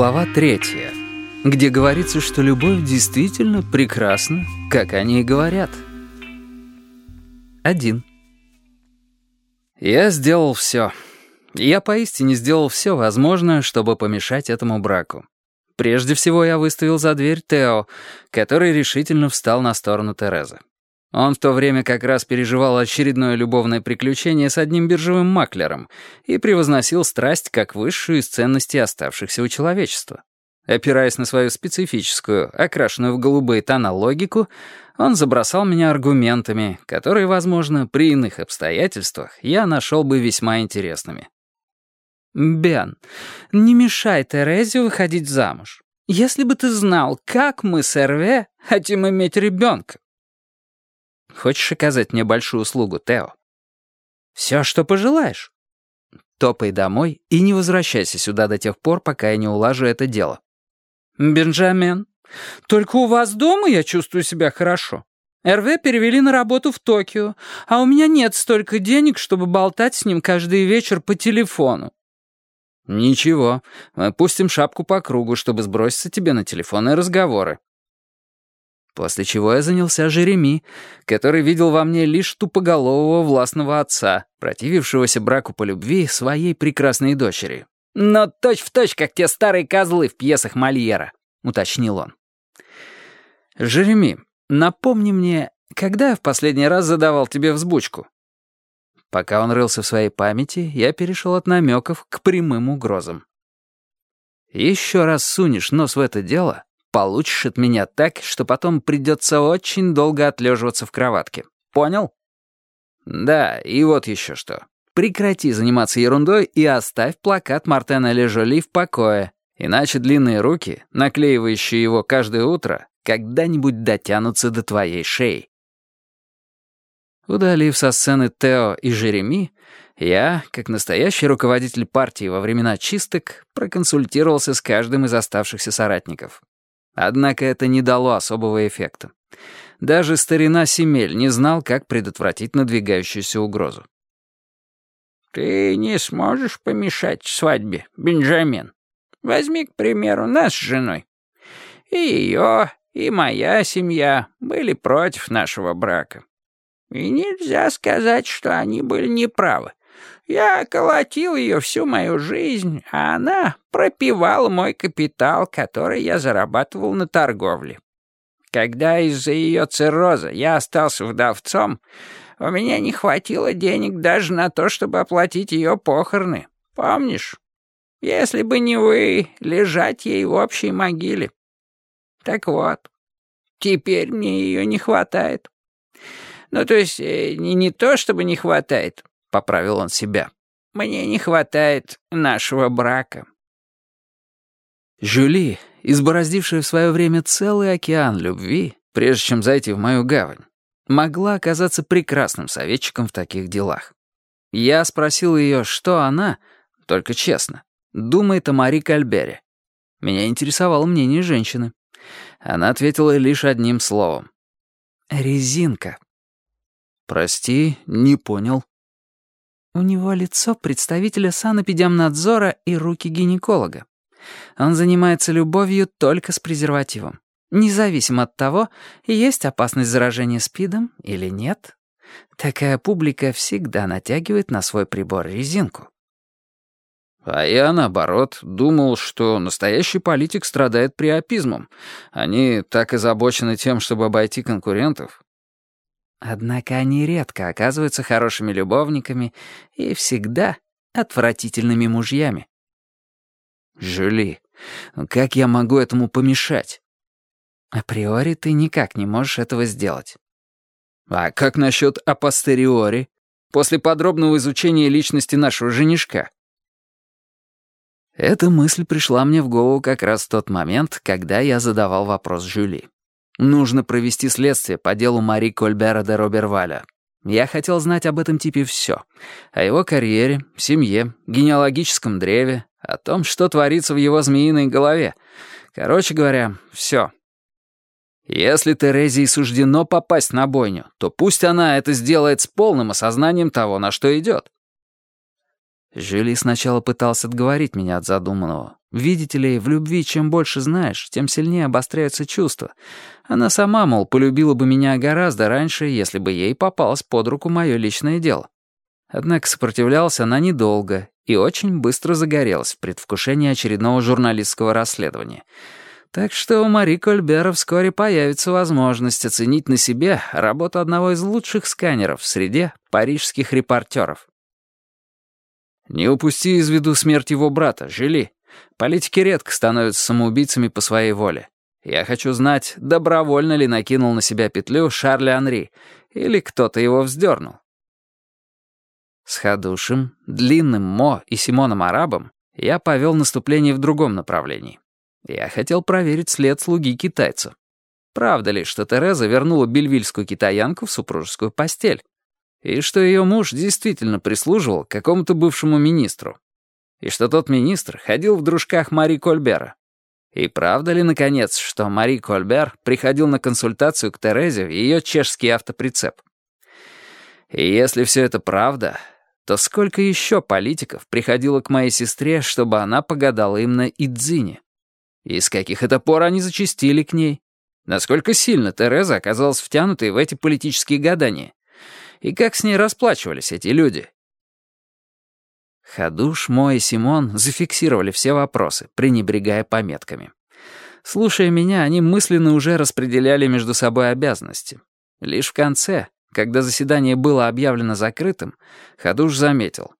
Глава третья, где говорится, что любовь действительно прекрасна, как они и говорят. Один. Я сделал все. Я поистине сделал все возможное, чтобы помешать этому браку. Прежде всего я выставил за дверь Тео, который решительно встал на сторону Терезы. Он в то время как раз переживал очередное любовное приключение с одним биржевым маклером и превозносил страсть как высшую из ценностей оставшихся у человечества. Опираясь на свою специфическую, окрашенную в голубые тона логику, он забросал меня аргументами, которые, возможно, при иных обстоятельствах я нашел бы весьма интересными. «Бен, не мешай Терезе выходить замуж. Если бы ты знал, как мы с Эрве хотим иметь ребенка, Хочешь оказать мне большую услугу, Тео? Все, что пожелаешь. Топай домой и не возвращайся сюда до тех пор, пока я не улажу это дело. Бенджамен, только у вас дома я чувствую себя хорошо. РВ перевели на работу в Токио, а у меня нет столько денег, чтобы болтать с ним каждый вечер по телефону. «Ничего, мы пустим шапку по кругу, чтобы сброситься тебе на телефонные разговоры. После чего я занялся Жереми, который видел во мне лишь тупоголового властного отца, противившегося браку по любви своей прекрасной дочери. «Но точь-в-точь, точь, как те старые козлы в пьесах Мольера», — уточнил он. «Жереми, напомни мне, когда я в последний раз задавал тебе взбучку?» Пока он рылся в своей памяти, я перешел от намеков к прямым угрозам. «Еще раз сунешь нос в это дело, Получишь от меня так, что потом придется очень долго отлеживаться в кроватке. Понял? Да, и вот еще что. Прекрати заниматься ерундой и оставь плакат Мартена Лежоли в покое, иначе длинные руки, наклеивающие его каждое утро, когда-нибудь дотянутся до твоей шеи. Удалив со сцены Тео и Жереми, я, как настоящий руководитель партии во времена чисток, проконсультировался с каждым из оставшихся соратников. Однако это не дало особого эффекта. Даже старина Семель не знал, как предотвратить надвигающуюся угрозу. «Ты не сможешь помешать свадьбе, Бенджамин. Возьми, к примеру, нас с женой. И ее, и моя семья были против нашего брака. И нельзя сказать, что они были неправы. Я колотил ее всю мою жизнь, а она пропивала мой капитал, который я зарабатывал на торговле. Когда из-за ее цирроза я остался вдовцом, у меня не хватило денег даже на то, чтобы оплатить ее похороны. Помнишь? Если бы не вы, лежать ей в общей могиле. Так вот, теперь мне ее не хватает. Ну, то есть, э, не, не то, чтобы не хватает, — поправил он себя. «Мне не хватает нашего брака». Жюли, избороздившая в свое время целый океан любви, прежде чем зайти в мою гавань, могла оказаться прекрасным советчиком в таких делах. Я спросил ее, что она, только честно, думает о Мари Кальбере. Меня интересовало мнение женщины. Она ответила лишь одним словом. «Резинка». «Прости, не понял». У него лицо представителя санэпидемнадзора и руки гинеколога. Он занимается любовью только с презервативом. Независимо от того, есть опасность заражения СПИДом или нет. Такая публика всегда натягивает на свой прибор резинку. А я, наоборот, думал, что настоящий политик страдает приопизмом. Они так озабочены тем, чтобы обойти конкурентов, Однако они редко оказываются хорошими любовниками и всегда отвратительными мужьями. «Жюли, ну как я могу этому помешать?» «Априори ты никак не можешь этого сделать». «А как насчет апостериори, после подробного изучения личности нашего женишка?» Эта мысль пришла мне в голову как раз в тот момент, когда я задавал вопрос Жюли. Нужно провести следствие по делу Мари Кольбера де Роберваля. Я хотел знать об этом типе все. О его карьере, семье, генеалогическом древе, о том, что творится в его змеиной голове. Короче говоря, все. Если Терезии суждено попасть на бойню, то пусть она это сделает с полным осознанием того, на что идет. Жюли сначала пытался отговорить меня от задуманного. Видите ли, в любви чем больше знаешь, тем сильнее обостряются чувства. Она сама, мол, полюбила бы меня гораздо раньше, если бы ей попалось под руку мое личное дело. Однако сопротивлялась она недолго и очень быстро загорелась в предвкушении очередного журналистского расследования. Так что у Мари Кольбера вскоре появится возможность оценить на себе работу одного из лучших сканеров в среде парижских репортеров. Не упусти из виду смерть его брата, Жили. Политики редко становятся самоубийцами по своей воле. Я хочу знать, добровольно ли накинул на себя петлю Шарля Анри, или кто-то его вздернул. С Хадушем, Длинным Мо и Симоном Арабом я повел наступление в другом направлении. Я хотел проверить след слуги китайца. Правда ли, что Тереза вернула бельвильскую китаянку в супружескую постель? И что ее муж действительно прислуживал какому-то бывшему министру. И что тот министр ходил в дружках Мари Кольбера. И правда ли, наконец, что Мари Кольбер приходил на консультацию к Терезе в ее чешский автоприцеп? И если все это правда, то сколько еще политиков приходило к моей сестре, чтобы она погадала им на Идзине? И с каких это пор они зачастили к ней? Насколько сильно Тереза оказалась втянутой в эти политические гадания? И как с ней расплачивались эти люди? Хадуш, мой и Симон зафиксировали все вопросы, пренебрегая пометками. Слушая меня, они мысленно уже распределяли между собой обязанности. Лишь в конце, когда заседание было объявлено закрытым, Хадуш заметил.